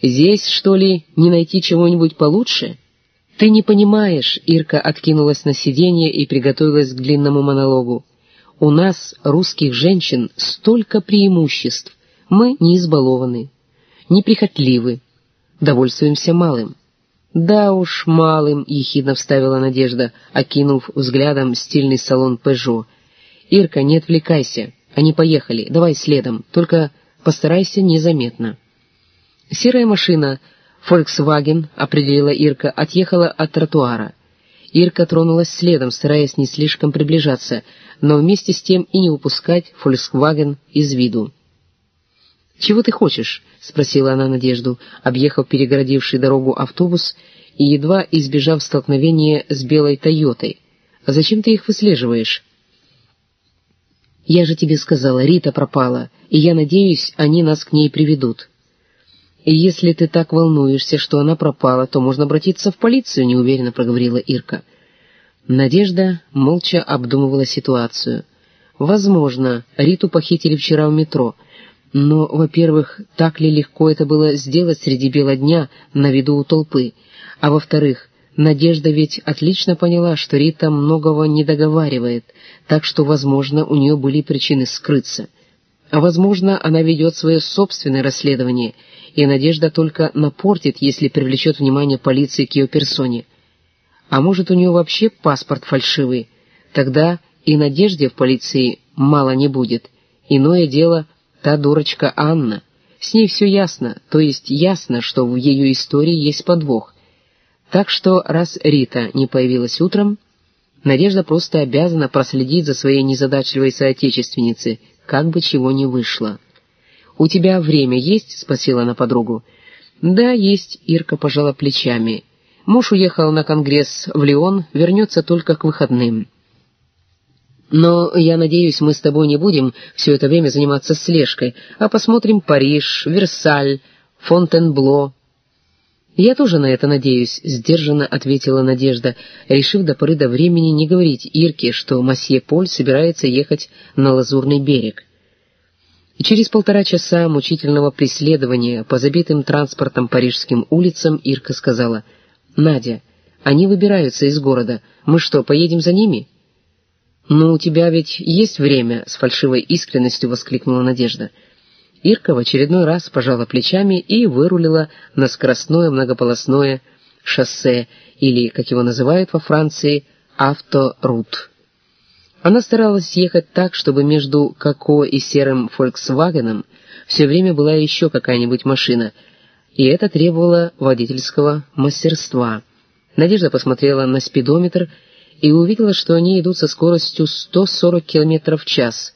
Здесь, что ли, не найти чего-нибудь получше?» «Ты не понимаешь», — Ирка откинулась на сиденье и приготовилась к длинному монологу. «У нас, русских женщин, столько преимуществ. Мы не избалованы, неприхотливы, довольствуемся малым». «Да уж, малым», — ехидно вставила Надежда, окинув взглядом стильный салон «Пежо». «Ирка, не отвлекайся. Они поехали. Давай следом. Только постарайся незаметно». Серая машина «Фольксваген», — определила Ирка, отъехала от тротуара. Ирка тронулась следом, стараясь не слишком приближаться, но вместе с тем и не упускать «Фольксваген» из виду. «Чего ты хочешь?» — спросила она Надежду, объехав перегородивший дорогу автобус и едва избежав столкновения с белой «Тойотой». «А зачем ты их выслеживаешь?» «Я же тебе сказала, Рита пропала, и я надеюсь, они нас к ней приведут». «Если ты так волнуешься, что она пропала, то можно обратиться в полицию», — неуверенно проговорила Ирка. Надежда молча обдумывала ситуацию. «Возможно, Риту похитили вчера в метро, но, во-первых, так ли легко это было сделать среди бела дня на виду у толпы, а во-вторых, Надежда ведь отлично поняла, что Рита многого не договаривает, так что, возможно, у нее были причины скрыться. А возможно, она ведет свое собственное расследование — и Надежда только напортит, если привлечет внимание полиции к ее персоне. А может, у нее вообще паспорт фальшивый? Тогда и Надежде в полиции мало не будет. Иное дело та дурочка Анна. С ней все ясно, то есть ясно, что в ее истории есть подвох. Так что, раз Рита не появилась утром, Надежда просто обязана проследить за своей незадачливой соотечественницей, как бы чего ни вышло. «У тебя время есть?» — спросила она подругу. «Да, есть», — Ирка пожала плечами. «Муж уехал на конгресс в Лион, вернется только к выходным». «Но, я надеюсь, мы с тобой не будем все это время заниматься слежкой, а посмотрим Париж, Версаль, Фонтенбло». «Я тоже на это надеюсь», — сдержанно ответила Надежда, решив до поры до времени не говорить Ирке, что масье Поль собирается ехать на Лазурный берег. И через полтора часа мучительного преследования по забитым транспортом парижским улицам Ирка сказала, «Надя, они выбираются из города. Мы что, поедем за ними?» «Ну, у тебя ведь есть время», — с фальшивой искренностью воскликнула Надежда. Ирка в очередной раз пожала плечами и вырулила на скоростное многополосное шоссе, или, как его называют во Франции, авторут. Она старалась ехать так, чтобы между Коко и серым «Фольксвагеном» все время была еще какая-нибудь машина, и это требовало водительского мастерства. Надежда посмотрела на спидометр и увидела, что они идут со скоростью 140 км в час.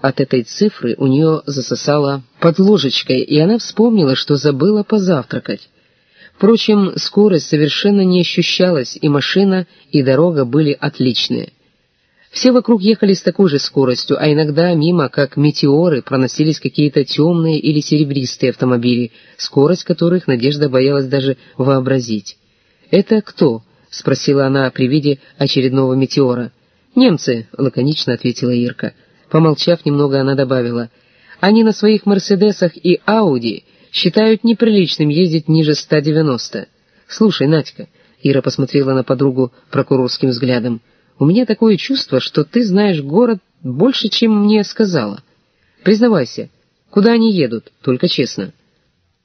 От этой цифры у нее засосало под ложечкой, и она вспомнила, что забыла позавтракать. Впрочем, скорость совершенно не ощущалась, и машина, и дорога были отличные. Все вокруг ехали с такой же скоростью, а иногда мимо, как метеоры, проносились какие-то темные или серебристые автомобили, скорость которых Надежда боялась даже вообразить. «Это кто?» — спросила она при виде очередного метеора. «Немцы», — лаконично ответила Ирка. Помолчав немного, она добавила. «Они на своих «Мерседесах» и «Ауди» считают неприличным ездить ниже 190. Слушай, Надька», — Ира посмотрела на подругу прокурорским взглядом, — у меня такое чувство, что ты знаешь город больше, чем мне сказала. Признавайся, куда они едут, только честно.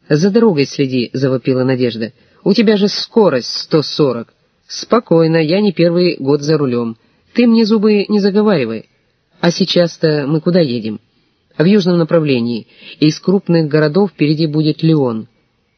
За дорогой следи, — завопила Надежда. У тебя же скорость сто сорок. Спокойно, я не первый год за рулем. Ты мне зубы не заговаривай. А сейчас-то мы куда едем? В южном направлении. Из крупных городов впереди будет Леон.